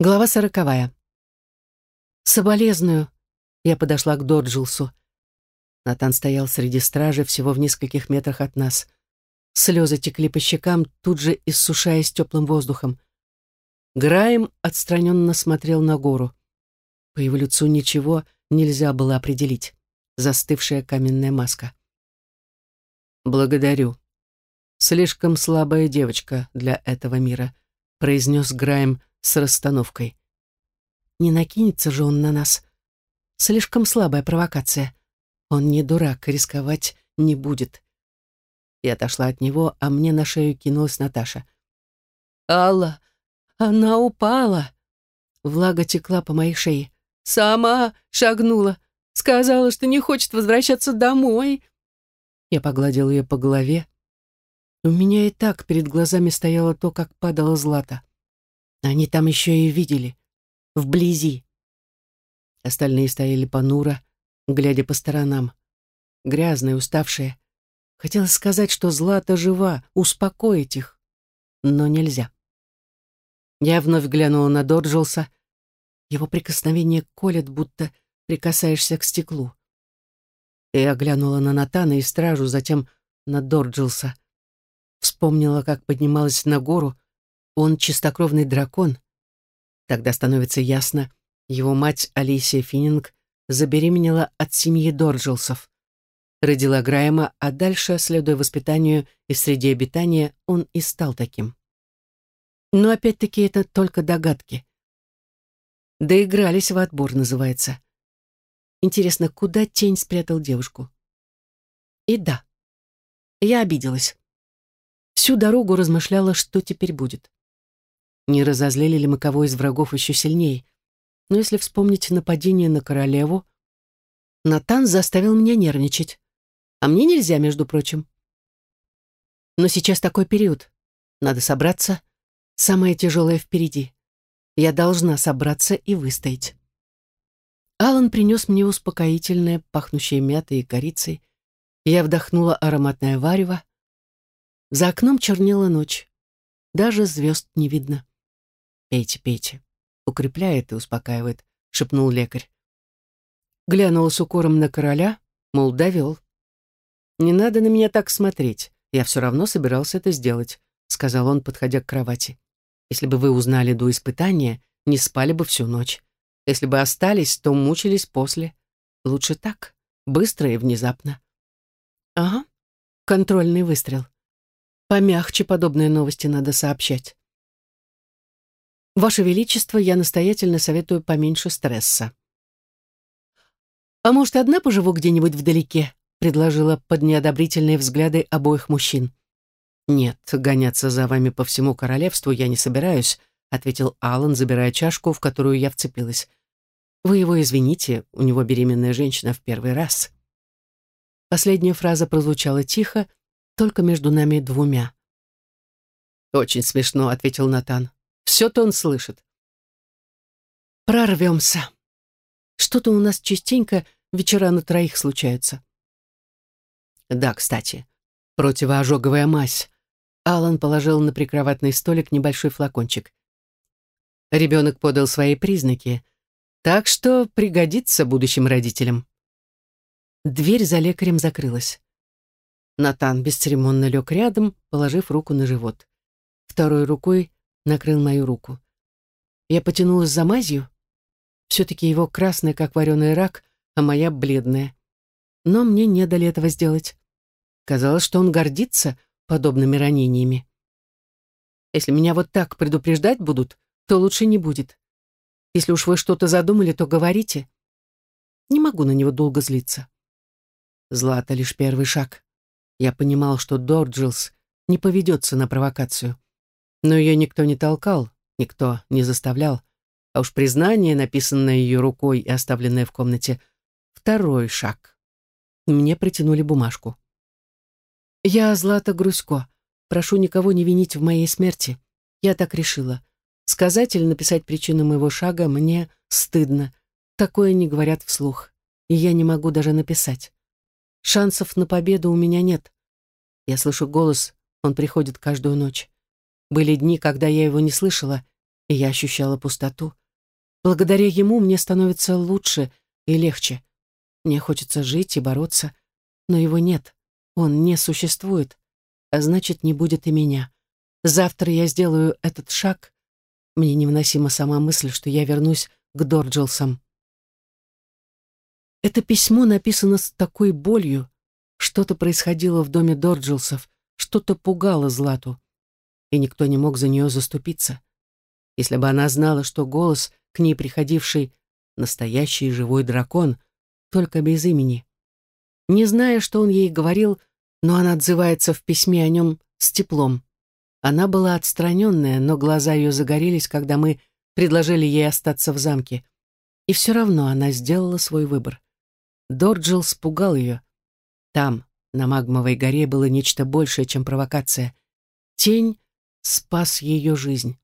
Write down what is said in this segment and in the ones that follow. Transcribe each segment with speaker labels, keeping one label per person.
Speaker 1: Глава сороковая. «Соболезную», — я подошла к Доджилсу. Натан стоял среди стражи всего в нескольких метрах от нас. Слезы текли по щекам, тут же иссушаясь теплым воздухом. Граем отстраненно смотрел на гору. По его лицу ничего нельзя было определить. Застывшая каменная маска. «Благодарю. Слишком слабая девочка для этого мира», — произнес Граем, — с расстановкой. Не накинется же он на нас. Слишком слабая провокация. Он не дурак, рисковать не будет. Я отошла от него, а мне на шею кинулась Наташа. «Алла, она упала!» Влага текла по моей шее. «Сама шагнула. Сказала, что не хочет возвращаться домой». Я погладил ее по голове. У меня и так перед глазами стояло то, как падала Злата. Они там еще и видели. Вблизи. Остальные стояли понуро, глядя по сторонам. Грязные, уставшие. Хотелось сказать, что Злата жива, успокоить их. Но нельзя. Я вновь глянула на Дорджилса. Его прикосновение колет, будто прикасаешься к стеклу. Я оглянула на Натана и стражу, затем на Дорджилса. Вспомнила, как поднималась на гору, он чистокровный дракон. Тогда становится ясно, его мать Алисия Финнинг забеременела от семьи Дорджилсов. Родила Грайма, а дальше, следуя воспитанию и среде обитания, он и стал таким. Но опять-таки это только догадки. Доигрались в отбор, называется. Интересно, куда тень спрятал девушку? И да, я обиделась. Всю дорогу размышляла, что теперь будет. Не разозлили ли мы кого из врагов еще сильнее? Но если вспомнить нападение на королеву, Натан заставил меня нервничать. А мне нельзя, между прочим. Но сейчас такой период. Надо собраться. Самое тяжелое впереди. Я должна собраться и выстоять. Алан принес мне успокоительное, пахнущее мятой и корицей. Я вдохнула ароматное варево. За окном чернела ночь. Даже звезд не видно. «Пейте, пейте. Укрепляет и успокаивает», — шепнул лекарь. Глянул с укором на короля, мол, довел. «Не надо на меня так смотреть. Я все равно собирался это сделать», — сказал он, подходя к кровати. «Если бы вы узнали до испытания, не спали бы всю ночь. Если бы остались, то мучились после. Лучше так, быстро и внезапно». «Ага, контрольный выстрел. Помягче подобные новости надо сообщать». Ваше Величество, я настоятельно советую поменьше стресса. «А может, одна поживу где-нибудь вдалеке?» — предложила под неодобрительные взгляды обоих мужчин. «Нет, гоняться за вами по всему королевству я не собираюсь», — ответил Алан, забирая чашку, в которую я вцепилась. «Вы его извините, у него беременная женщина в первый раз». Последняя фраза прозвучала тихо, только между нами двумя. «Очень смешно», — ответил Натан. Все-то он слышит. Прорвемся. Что-то у нас частенько вечера на троих случаются. Да, кстати, противоожоговая мазь. Алан положил на прикроватный столик небольшой флакончик. Ребенок подал свои признаки, так что пригодится будущим родителям. Дверь за лекарем закрылась. Натан бесцеремонно лег рядом, положив руку на живот. Второй рукой накрыл мою руку. Я потянулась за мазью. Все-таки его красная, как вареный рак, а моя бледная. Но мне не дали этого сделать. Казалось, что он гордится подобными ранениями. Если меня вот так предупреждать будут, то лучше не будет. Если уж вы что-то задумали, то говорите. Не могу на него долго злиться. Злата лишь первый шаг. Я понимал, что Дорджилс не поведется на провокацию. Но ее никто не толкал, никто не заставлял. А уж признание, написанное ее рукой и оставленное в комнате, второй шаг. Мне протянули бумажку. «Я Злата Грузько. Прошу никого не винить в моей смерти. Я так решила. Сказать или написать причину моего шага мне стыдно. Такое не говорят вслух. И я не могу даже написать. Шансов на победу у меня нет. Я слышу голос, он приходит каждую ночь. Были дни, когда я его не слышала, и я ощущала пустоту. Благодаря ему мне становится лучше и легче. Мне хочется жить и бороться, но его нет. Он не существует, а значит, не будет и меня. Завтра я сделаю этот шаг. Мне невыносима сама мысль, что я вернусь к Дорджилсам. Это письмо написано с такой болью. Что-то происходило в доме Дорджилсов, что-то пугало Злату, и никто не мог за нее заступиться. Если бы она знала, что голос, к ней приходивший, настоящий живой дракон, только без имени. Не зная, что он ей говорил, но она отзывается в письме о нем с теплом. Она была отстраненная, но глаза ее загорелись, когда мы предложили ей остаться в замке. И все равно она сделала свой выбор. Дорджил спугал ее. Там, на Магмовой горе, было нечто большее, чем провокация. Тень спас ее жизнь.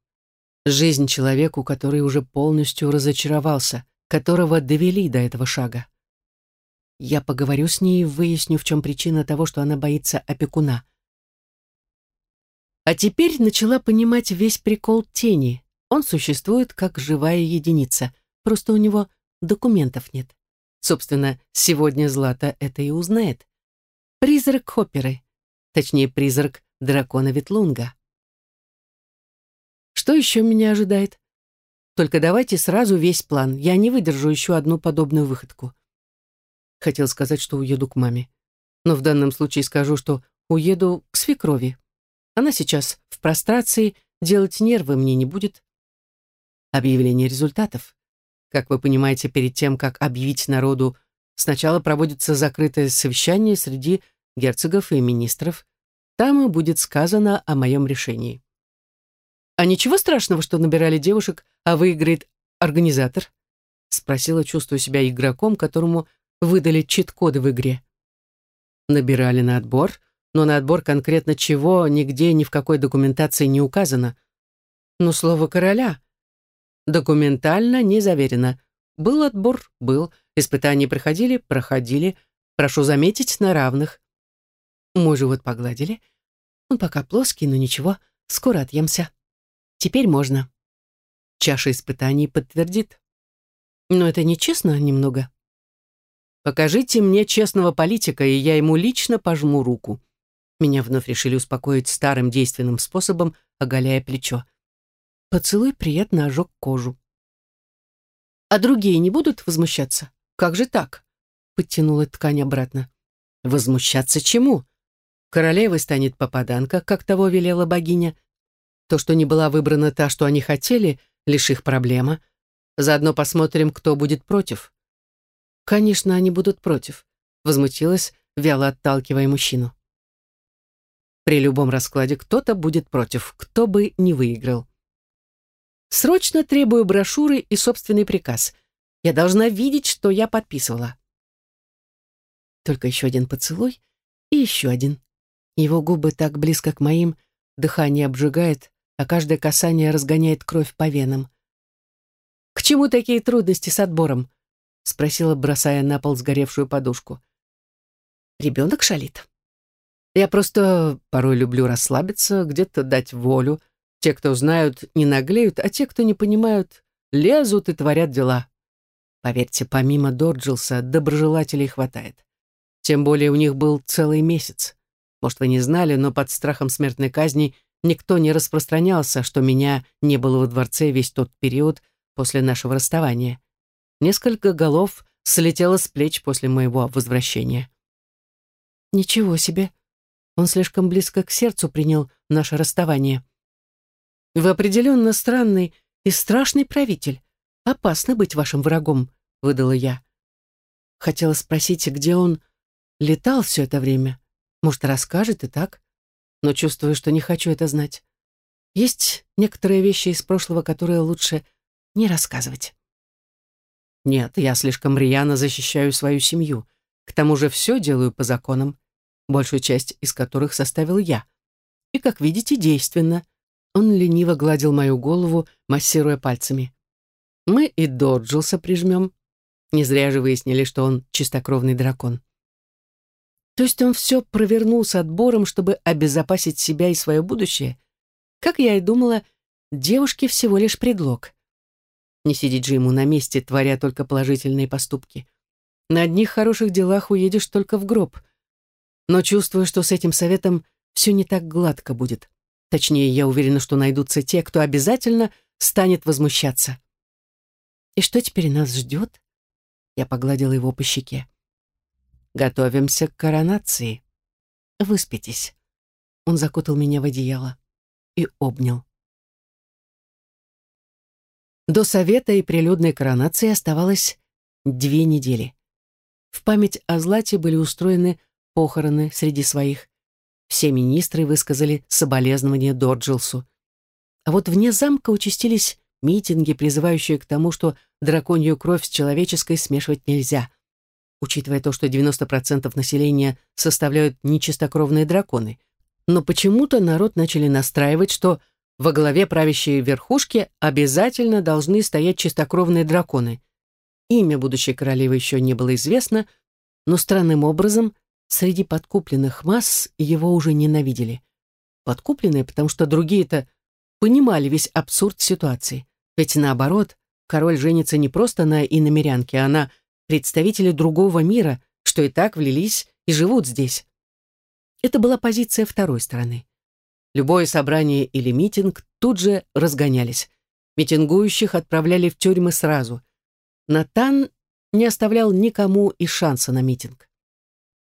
Speaker 1: Жизнь человеку, который уже полностью разочаровался, которого довели до этого шага. Я поговорю с ней и выясню, в чем причина того, что она боится опекуна. А теперь начала понимать весь прикол тени. Он существует как живая единица, просто у него документов нет. Собственно, сегодня Злата это и узнает. Призрак Хопперы, точнее, призрак дракона Ветлунга. Что еще меня ожидает? Только давайте сразу весь план. Я не выдержу еще одну подобную выходку. Хотел сказать, что уеду к маме. Но в данном случае скажу, что уеду к свекрови. Она сейчас в прострации, делать нервы мне не будет. Объявление результатов. Как вы понимаете, перед тем, как объявить народу, сначала проводится закрытое совещание среди герцогов и министров. Там и будет сказано о моем решении. А ничего страшного, что набирали девушек, а выиграет организатор? Спросила, чувствуя себя игроком, которому выдали чит-коды в игре. Набирали на отбор, но на отбор конкретно чего нигде ни в какой документации не указано. Но слово короля документально не заверено. Был отбор, был. Испытания проходили, проходили. Прошу заметить, на равных. Мой живот погладили. Он пока плоский, но ничего, скоро отъемся. Теперь можно. Чаша испытаний подтвердит. Но это нечестно немного. Покажите мне честного политика, и я ему лично пожму руку. Меня вновь решили успокоить старым действенным способом, оголяя плечо. Поцелуй приятно ожег кожу. «А другие не будут возмущаться? Как же так?» Подтянула ткань обратно. «Возмущаться чему? Королевой станет попаданка, как того велела богиня. То, что не была выбрана та, что они хотели, лишь их проблема. Заодно посмотрим, кто будет против». «Конечно, они будут против», — возмутилась, вяло отталкивая мужчину. При любом раскладе кто-то будет против, кто бы не выиграл. Срочно требую брошюры и собственный приказ. Я должна видеть, что я подписывала. Только еще один поцелуй и еще один. Его губы так близко к моим, дыхание обжигает, а каждое касание разгоняет кровь по венам. «К чему такие трудности с отбором?» — спросила, бросая на пол сгоревшую подушку. «Ребенок шалит. Я просто порой люблю расслабиться, где-то дать волю. Те, кто знают, не наглеют, а те, кто не понимают, лезут и творят дела. Поверьте, помимо Дорджилса доброжелателей хватает. Тем более у них был целый месяц. Может, вы не знали, но под страхом смертной казни никто не распространялся, что меня не было во дворце весь тот период после нашего расставания. Несколько голов слетело с плеч после моего возвращения. «Ничего себе!» Он слишком близко к сердцу принял наше расставание. Вы определенно странный и страшный правитель. Опасно быть вашим врагом, выдала я. Хотела спросить, где он летал все это время. Может, расскажет и так. Но чувствую, что не хочу это знать. Есть некоторые вещи из прошлого, которые лучше не рассказывать. Нет, я слишком рьяно защищаю свою семью. К тому же все делаю по законам большую часть из которых составил я. И, как видите, действенно. Он лениво гладил мою голову, массируя пальцами. Мы и Доджилса прижмем. Не зря же выяснили, что он чистокровный дракон. То есть он все провернул с отбором, чтобы обезопасить себя и свое будущее? Как я и думала, девушки всего лишь предлог. Не сидеть же ему на месте, творя только положительные поступки. На одних хороших делах уедешь только в гроб. Но чувствую, что с этим советом все не так гладко будет. Точнее, я уверена, что найдутся те, кто обязательно станет возмущаться. «И что теперь нас ждет?» Я погладила его по щеке. «Готовимся к коронации. Выспитесь». Он закутал меня в одеяло и обнял. До совета и прилюдной коронации оставалось две недели. В память о Злате были устроены похороны среди своих. Все министры высказали соболезнования Дорджилсу. А вот вне замка участились митинги, призывающие к тому, что драконью кровь с человеческой смешивать нельзя. Учитывая то, что 90% населения составляют нечистокровные драконы. Но почему-то народ начали настраивать, что во главе правящей верхушки обязательно должны стоять чистокровные драконы. Имя будущей королевы еще не было известно, но странным образом среди подкупленных масс его уже ненавидели. Подкупленные, потому что другие-то понимали весь абсурд ситуации. Ведь наоборот, король женится не просто на иномерянке, а на представителе другого мира, что и так влились и живут здесь. Это была позиция второй стороны. Любое собрание или митинг тут же разгонялись. Митингующих отправляли в тюрьмы сразу. Натан не оставлял никому и шанса на митинг.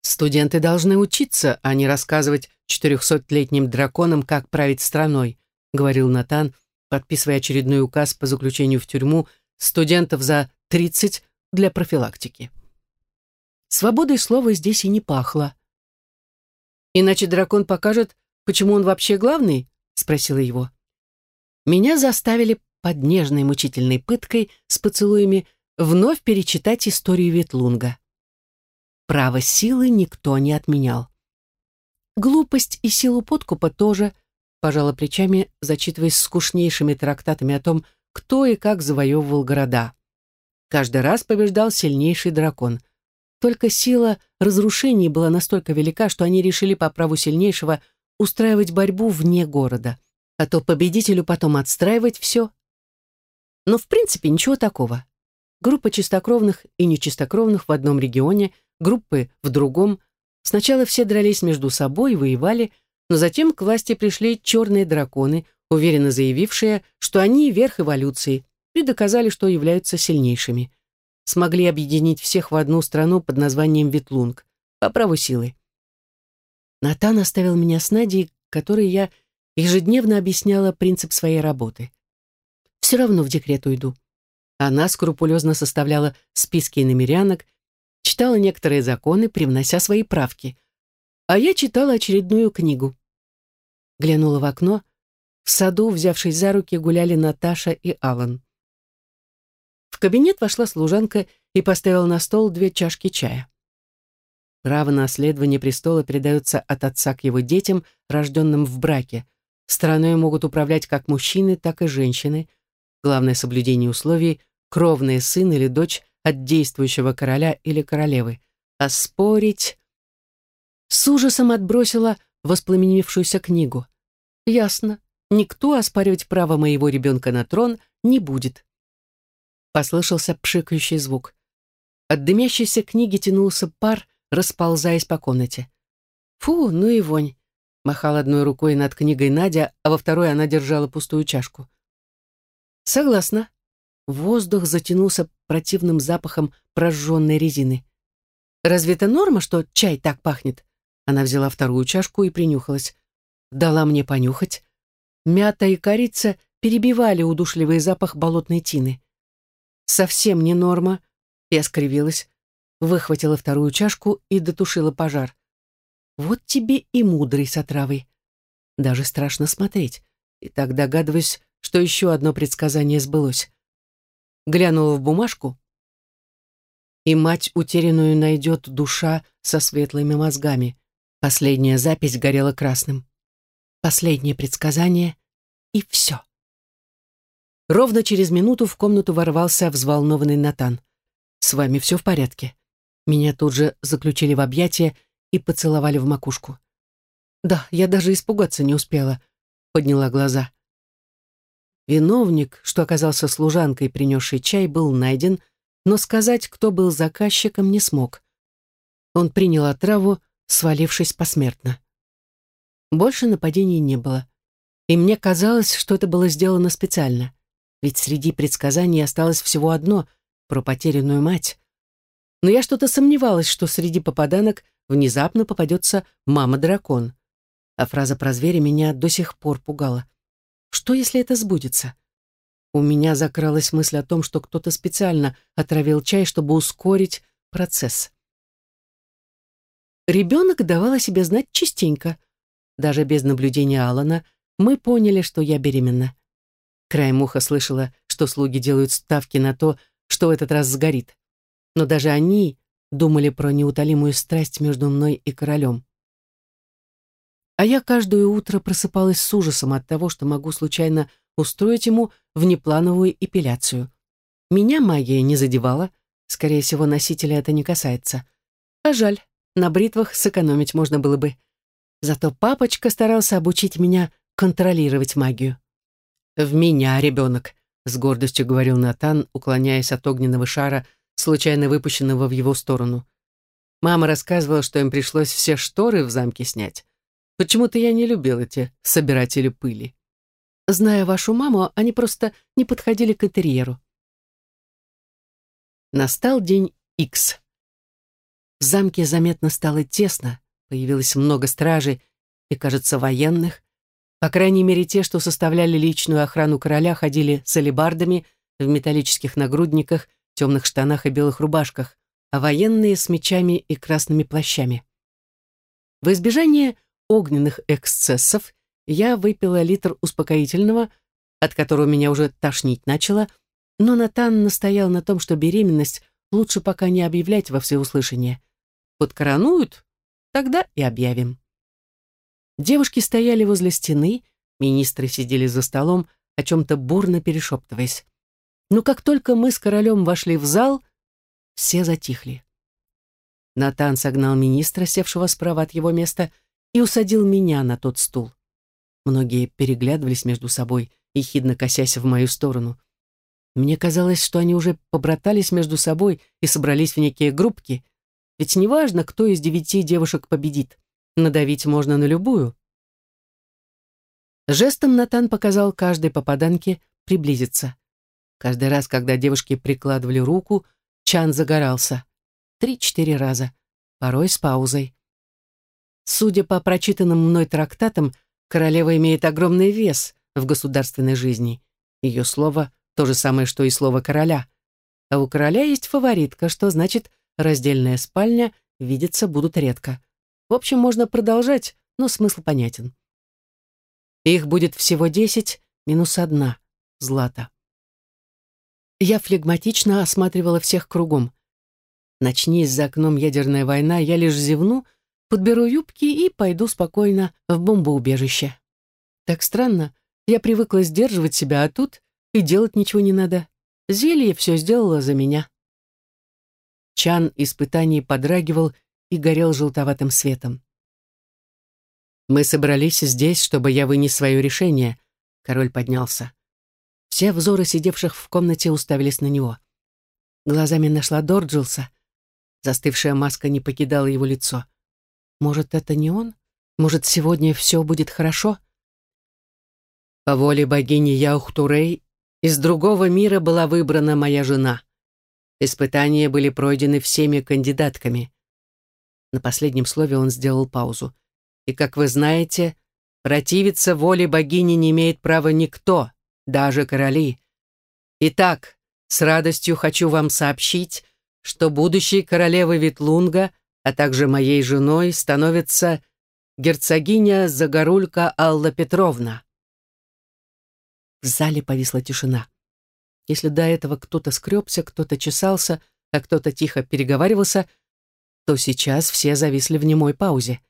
Speaker 1: Студенты должны учиться, а не рассказывать четырехсотлетним драконам, как править страной, говорил Натан, подписывая очередной указ по заключению в тюрьму студентов за 30 для профилактики. Свободой слова здесь и не пахло. «Иначе дракон покажет, почему он вообще главный?» — спросила его. Меня заставили под нежной мучительной пыткой с поцелуями вновь перечитать историю Ветлунга. Право силы никто не отменял. Глупость и силу подкупа тоже, пожала плечами, зачитываясь скучнейшими трактатами о том, кто и как завоевывал города. Каждый раз побеждал сильнейший дракон. Только сила разрушений была настолько велика, что они решили по праву сильнейшего устраивать борьбу вне города, а то победителю потом отстраивать все. Но в принципе ничего такого. Группа чистокровных и нечистокровных в одном регионе, группы в другом. Сначала все дрались между собой воевали, но затем к власти пришли черные драконы, уверенно заявившие, что они верх эволюции, и доказали, что являются сильнейшими. Смогли объединить всех в одну страну под названием Ветлунг, по праву силы. Натан оставил меня с Надей, которой я ежедневно объясняла принцип своей работы. Все равно в декрет уйду. Она скрупулезно составляла списки иномерянок, читала некоторые законы, привнося свои правки. А я читала очередную книгу. Глянула в окно. В саду, взявшись за руки, гуляли Наташа и Алан. В кабинет вошла служанка и поставила на стол две чашки чая. Право на наследование престола передается от отца к его детям, рожденным в браке. Страной могут управлять как мужчины, так и женщины. Главное соблюдение условий кровный сын или дочь от действующего короля или королевы. А спорить... С ужасом отбросила воспламенившуюся книгу. Ясно, никто оспаривать право моего ребенка на трон не будет. Послышался пшикающий звук. От дымящейся книги тянулся пар, расползаясь по комнате. «Фу, ну и вонь!» Махала одной рукой над книгой Надя, а во второй она держала пустую чашку. «Согласна», Воздух затянулся противным запахом прожженной резины. «Разве это норма, что чай так пахнет?» Она взяла вторую чашку и принюхалась. Дала мне понюхать. Мята и корица перебивали удушливый запах болотной тины. «Совсем не норма», — я скривилась, выхватила вторую чашку и дотушила пожар. «Вот тебе и мудрый с отравой. Даже страшно смотреть. И так догадываюсь, что еще одно предсказание сбылось глянула в бумажку, и мать утерянную найдет душа со светлыми мозгами. Последняя запись горела красным. Последнее предсказание, и все. Ровно через минуту в комнату ворвался взволнованный Натан. «С вами все в порядке?» Меня тут же заключили в объятия и поцеловали в макушку. «Да, я даже испугаться не успела», — подняла глаза. Виновник, что оказался служанкой, принесшей чай, был найден, но сказать, кто был заказчиком, не смог. Он принял отраву, свалившись посмертно. Больше нападений не было. И мне казалось, что это было сделано специально. Ведь среди предсказаний осталось всего одно — про потерянную мать. Но я что-то сомневалась, что среди попаданок внезапно попадется мама-дракон. А фраза про зверя меня до сих пор пугала. Что, если это сбудется? У меня закралась мысль о том, что кто-то специально отравил чай, чтобы ускорить процесс. Ребенок давал о себе знать частенько. Даже без наблюдения Алана мы поняли, что я беременна. Краем уха слышала, что слуги делают ставки на то, что в этот раз сгорит. Но даже они думали про неутолимую страсть между мной и королем. А я каждое утро просыпалась с ужасом от того, что могу случайно устроить ему внеплановую эпиляцию. Меня магия не задевала, скорее всего, носителя это не касается. А жаль, на бритвах сэкономить можно было бы. Зато папочка старался обучить меня контролировать магию. «В меня, ребенок», — с гордостью говорил Натан, уклоняясь от огненного шара, случайно выпущенного в его сторону. Мама рассказывала, что им пришлось все шторы в замке снять. Почему-то я не любил эти собиратели пыли. Зная вашу маму, они просто не подходили к интерьеру. Настал день Икс. В замке заметно стало тесно, появилось много стражей и, кажется, военных. По крайней мере, те, что составляли личную охрану короля, ходили с алебардами в металлических нагрудниках, темных штанах и белых рубашках, а военные с мечами и красными плащами. В избежание огненных эксцессов я выпила литр успокоительного, от которого меня уже тошнить начало, но Натан настоял на том, что беременность лучше пока не объявлять во всеуслышание. Подкоронуют, тогда и объявим. Девушки стояли возле стены, министры сидели за столом, о чем-то бурно перешептываясь. Но как только мы с королем вошли в зал, все затихли. Натан согнал министра, севшего справа от его места, и усадил меня на тот стул. Многие переглядывались между собой, ехидно косясь в мою сторону. Мне казалось, что они уже побратались между собой и собрались в некие группки, ведь неважно, кто из девяти девушек победит, надавить можно на любую. Жестом Натан показал каждой попаданке приблизиться. Каждый раз, когда девушки прикладывали руку, Чан загорался. Три-четыре раза, порой с паузой. Судя по прочитанным мной трактатам, королева имеет огромный вес в государственной жизни. Ее слово — то же самое, что и слово короля. А у короля есть фаворитка, что значит, раздельная спальня видеться будут редко. В общем, можно продолжать, но смысл понятен. Их будет всего десять, минус одна, Злата. Я флегматично осматривала всех кругом. Начнись за окном ядерная война, я лишь зевну — подберу юбки и пойду спокойно в бомбоубежище. Так странно, я привыкла сдерживать себя, а тут и делать ничего не надо. Зелье все сделало за меня. Чан испытаний подрагивал и горел желтоватым светом. «Мы собрались здесь, чтобы я вынес свое решение», — король поднялся. Все взоры сидевших в комнате уставились на него. Глазами нашла Дорджилса. Застывшая маска не покидала его лицо. Может, это не он? Может, сегодня все будет хорошо? По воле богини Яухтурей из другого мира была выбрана моя жена. Испытания были пройдены всеми кандидатками. На последнем слове он сделал паузу. И, как вы знаете, противиться воле богини не имеет права никто, даже короли. Итак, с радостью хочу вам сообщить, что будущей королевой Витлунга а также моей женой, становится герцогиня Загорулька Алла Петровна. В зале повисла тишина. Если до этого кто-то скребся, кто-то чесался, а кто-то тихо переговаривался, то сейчас все зависли в немой паузе.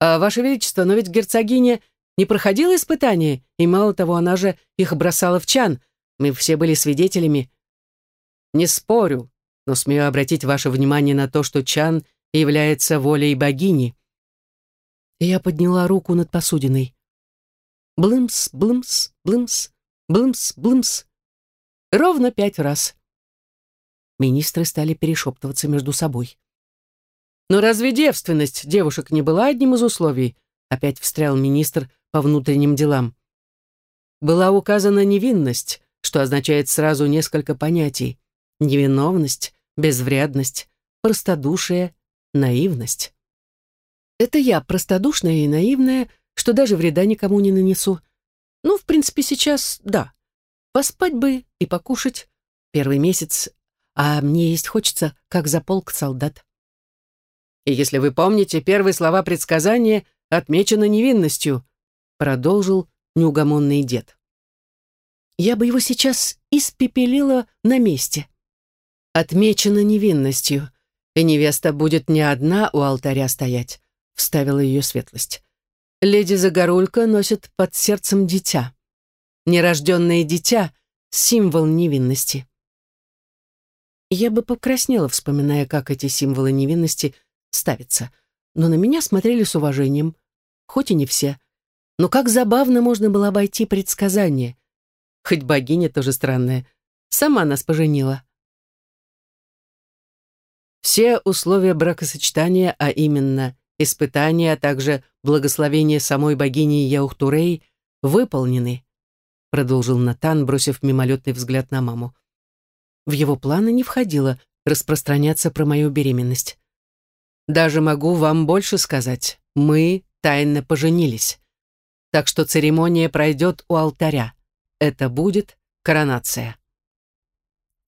Speaker 1: «А, Ваше Величество, но ведь герцогиня не проходила испытания, и мало того, она же их бросала в чан. Мы все были свидетелями». «Не спорю», но смею обратить ваше внимание на то, что Чан является волей богини. Я подняла руку над посудиной. Блымс, блымс, блымс, блымс, блымс. Ровно пять раз. Министры стали перешептываться между собой. «Но разве девственность девушек не была одним из условий?» Опять встрял министр по внутренним делам. Была указана невинность, что означает сразу несколько понятий. Невиновность, безвредность, простодушие, наивность. Это я, простодушная и наивная, что даже вреда никому не нанесу. Ну, в принципе, сейчас да. Поспать бы и покушать. Первый месяц, а мне есть хочется, как за полк солдат. И если вы помните, первые слова предсказания отмечены невинностью, продолжил неугомонный дед. Я бы его сейчас испепелила на месте. Отмечено невинностью, и невеста будет не одна у алтаря стоять, вставила ее светлость. Леди Загорулька носит под сердцем дитя. Нерожденное дитя — символ невинности. Я бы покраснела, вспоминая, как эти символы невинности — ставиться, но на меня смотрели с уважением, хоть и не все. Но как забавно можно было обойти предсказание. Хоть богиня тоже странная, сама нас поженила. Все условия бракосочетания, а именно испытания, а также благословение самой богини Яухтурей, выполнены, продолжил Натан, бросив мимолетный взгляд на маму. В его планы не входило распространяться про мою беременность. Даже могу вам больше сказать. Мы тайно поженились. Так что церемония пройдет у алтаря. Это будет коронация.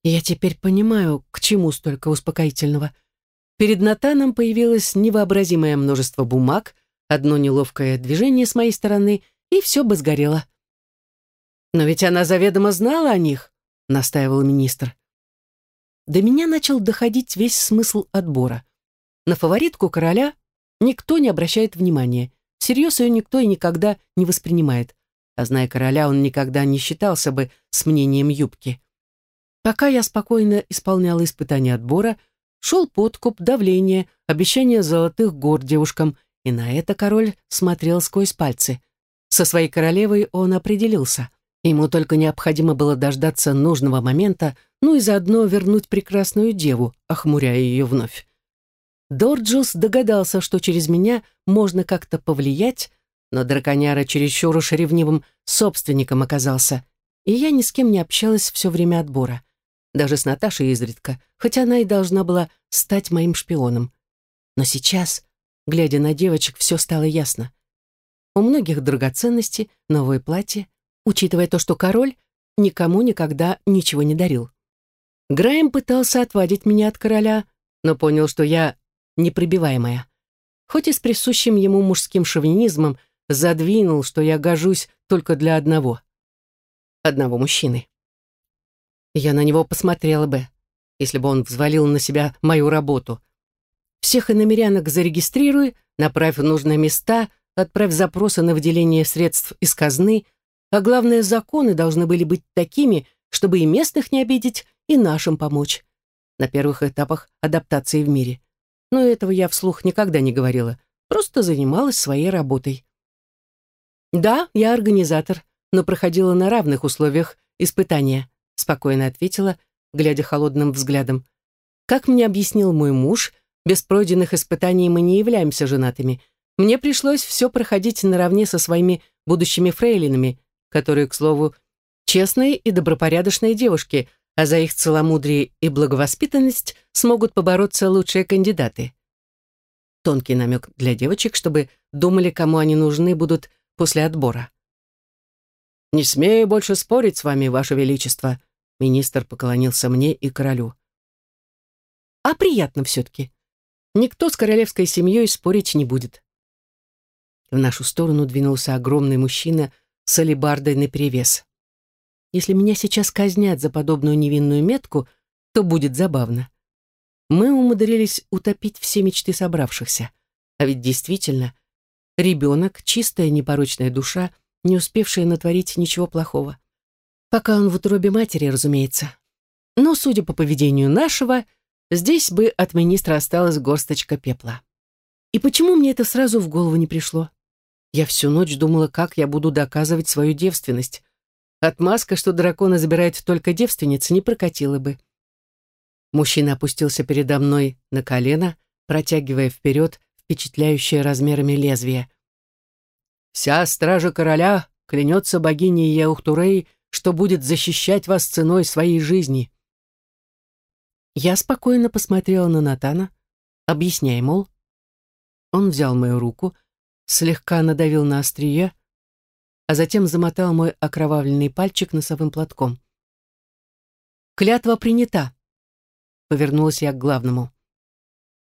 Speaker 1: Я теперь понимаю, к чему столько успокоительного. Перед Натаном появилось невообразимое множество бумаг, одно неловкое движение с моей стороны, и все бы сгорело. «Но ведь она заведомо знала о них», — настаивал министр. До меня начал доходить весь смысл отбора. На фаворитку короля никто не обращает внимания. Всерьез ее никто и никогда не воспринимает. А зная короля, он никогда не считался бы с мнением юбки. Пока я спокойно исполняла испытания отбора, шел подкуп, давление, обещание золотых гор девушкам, и на это король смотрел сквозь пальцы. Со своей королевой он определился. Ему только необходимо было дождаться нужного момента, ну и заодно вернуть прекрасную деву, охмуряя ее вновь. Дорджус догадался, что через меня можно как-то повлиять, но драконяра чересчур уж ревнивым собственником оказался, и я ни с кем не общалась все время отбора. Даже с Наташей изредка, хотя она и должна была стать моим шпионом. Но сейчас, глядя на девочек, все стало ясно. У многих драгоценности, новое платье, учитывая то, что король никому никогда ничего не дарил. Граем пытался отвадить меня от короля, но понял, что я непробиваемая. Хоть и с присущим ему мужским шовинизмом задвинул, что я гожусь только для одного. Одного мужчины. Я на него посмотрела бы, если бы он взвалил на себя мою работу. Всех иномерянок зарегистрируй, направь в нужные места, отправь запросы на выделение средств из казны, а главное, законы должны были быть такими, чтобы и местных не обидеть, и нашим помочь на первых этапах адаптации в мире но этого я вслух никогда не говорила, просто занималась своей работой. «Да, я организатор, но проходила на равных условиях испытания», спокойно ответила, глядя холодным взглядом. «Как мне объяснил мой муж, без пройденных испытаний мы не являемся женатыми. Мне пришлось все проходить наравне со своими будущими фрейлинами, которые, к слову, честные и добропорядочные девушки – а за их целомудрие и благовоспитанность смогут побороться лучшие кандидаты. Тонкий намек для девочек, чтобы думали, кому они нужны будут после отбора. «Не смею больше спорить с вами, Ваше Величество», министр поклонился мне и королю. «А приятно все-таки. Никто с королевской семьей спорить не будет». В нашу сторону двинулся огромный мужчина с алебардой наперевес. Если меня сейчас казнят за подобную невинную метку, то будет забавно. Мы умудрились утопить все мечты собравшихся. А ведь действительно, ребенок, чистая непорочная душа, не успевшая натворить ничего плохого. Пока он в утробе матери, разумеется. Но, судя по поведению нашего, здесь бы от министра осталась горсточка пепла. И почему мне это сразу в голову не пришло? Я всю ночь думала, как я буду доказывать свою девственность. Отмазка, что дракона забирает только девственница, не прокатила бы. Мужчина опустился передо мной на колено, протягивая вперед впечатляющее размерами лезвие. «Вся стража короля клянется богиней Яухтурей, что будет защищать вас ценой своей жизни». Я спокойно посмотрела на Натана, объясняя, мол. Он взял мою руку, слегка надавил на острие, а затем замотал мой окровавленный пальчик носовым платком. «Клятва принята», — повернулась я к главному.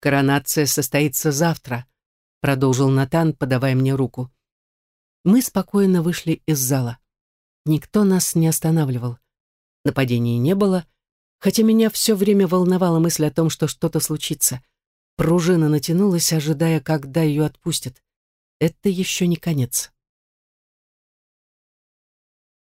Speaker 1: «Коронация состоится завтра», — продолжил Натан, подавая мне руку. Мы спокойно вышли из зала. Никто нас не останавливал. Нападений не было, хотя меня все время волновала мысль о том, что что-то случится. Пружина натянулась, ожидая, когда ее отпустят. Это еще не конец.